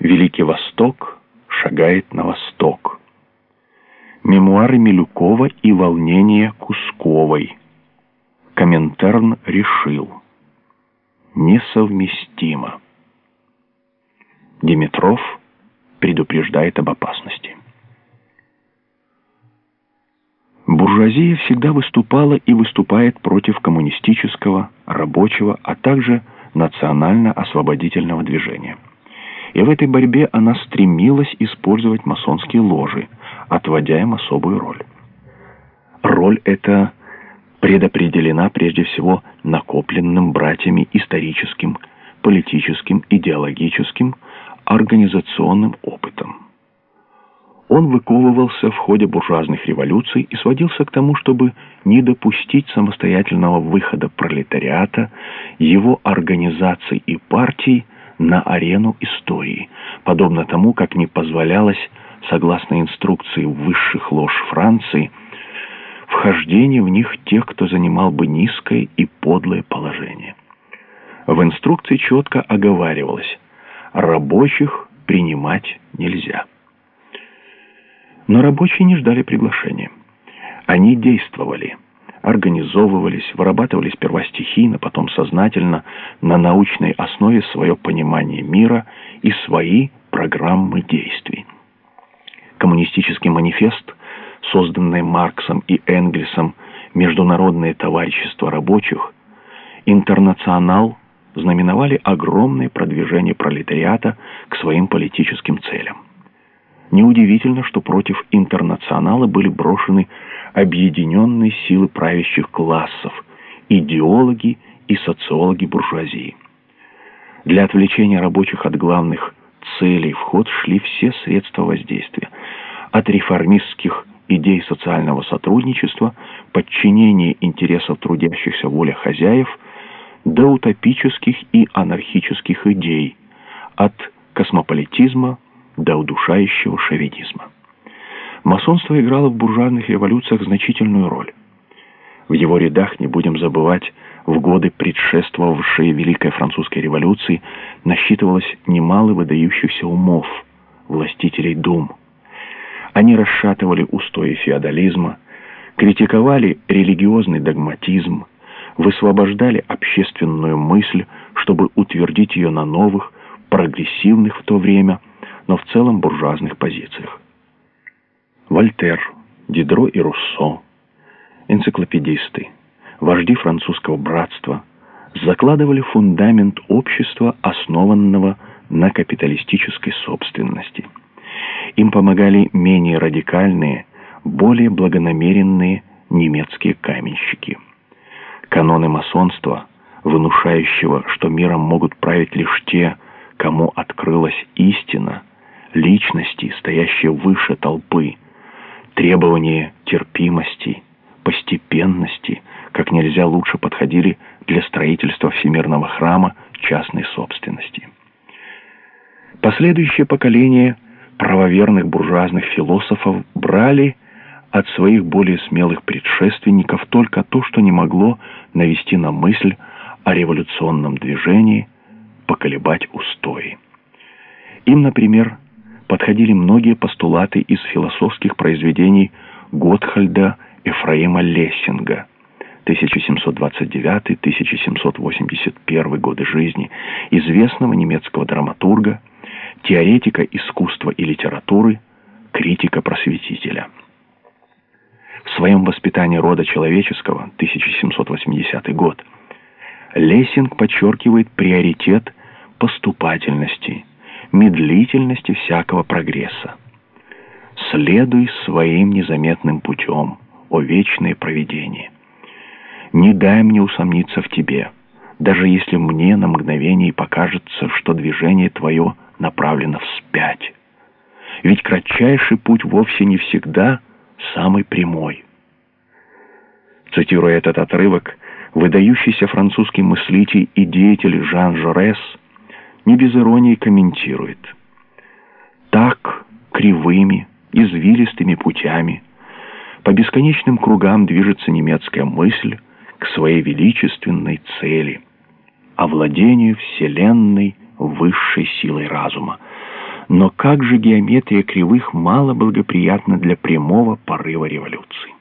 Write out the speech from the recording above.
Великий Восток шагает на восток. Мемуары Милюкова и волнение Кусковой. Коминтерн решил. Несовместимо. Димитров предупреждает об опасности. Буржуазия всегда выступала и выступает против коммунистического, рабочего, а также национально-освободительного движения. И в этой борьбе она стремилась использовать масонские ложи, отводя им особую роль. Роль эта предопределена прежде всего накопленным братьями историческим, политическим, идеологическим, организационным опытом. Он выковывался в ходе буржуазных революций и сводился к тому, чтобы не допустить самостоятельного выхода пролетариата, его организаций и партий на арену истории, подобно тому, как не позволялось, согласно инструкции высших лож Франции, вхождение в них тех, кто занимал бы низкое и подлое положение. В инструкции четко оговаривалось, рабочих принимать нельзя. Но рабочие не ждали приглашения. Они действовали, организовывались, вырабатывали сперва стихийно, потом сознательно, на научной основе свое понимание мира и свои программы действий. Коммунистический манифест, созданный Марксом и Энгельсом «Международное товарищество рабочих», «Интернационал» знаменовали огромное продвижение пролетариата к своим политическим целям. Неудивительно, что против интернационала были брошены объединенные силы правящих классов, идеологи и социологи буржуазии. Для отвлечения рабочих от главных целей в ход шли все средства воздействия, от реформистских идей социального сотрудничества, подчинения интересов трудящихся воле хозяев, до утопических и анархических идей, от космополитизма до удушающего шовинизма. Масонство играло в буржуазных революциях значительную роль. В его рядах, не будем забывать, в годы предшествовавшей Великой Французской революции насчитывалось немало выдающихся умов, властителей дум. Они расшатывали устои феодализма, критиковали религиозный догматизм, высвобождали общественную мысль, чтобы утвердить ее на новых, прогрессивных в то время, но в целом буржуазных позициях. Вольтер, Дидро и Руссо, энциклопедисты, вожди французского братства, закладывали фундамент общества, основанного на капиталистической собственности. Им помогали менее радикальные, более благонамеренные немецкие каменщики. Каноны масонства, внушающего, что миром могут править лишь те, кому открылась истина, личности, стоящие выше толпы, требования терпимости, постепенности, как нельзя лучше подходили для строительства всемирного храма частной собственности. Последующее поколение правоверных буржуазных философов брали от своих более смелых предшественников только то, что не могло навести на мысль о революционном движении, поколебать устои. Им, например, подходили многие постулаты из философских произведений Готхальда Ефраима Лессинга 1729-1781 годы жизни, известного немецкого драматурга, теоретика искусства и литературы, критика-просветителя. В своем воспитании рода человеческого, 1780 год, Лессинг подчеркивает приоритет поступательности – медлительности всякого прогресса. Следуй своим незаметным путем, о вечное провидение. Не дай мне усомниться в тебе, даже если мне на мгновение покажется, что движение твое направлено вспять. Ведь кратчайший путь вовсе не всегда самый прямой. Цитируя этот отрывок, выдающийся французский мыслитель и деятель Жан Жорес – не без иронии комментирует. Так, кривыми, извилистыми путями, по бесконечным кругам движется немецкая мысль к своей величественной цели, овладению вселенной высшей силой разума. Но как же геометрия кривых мало благоприятна для прямого порыва революции?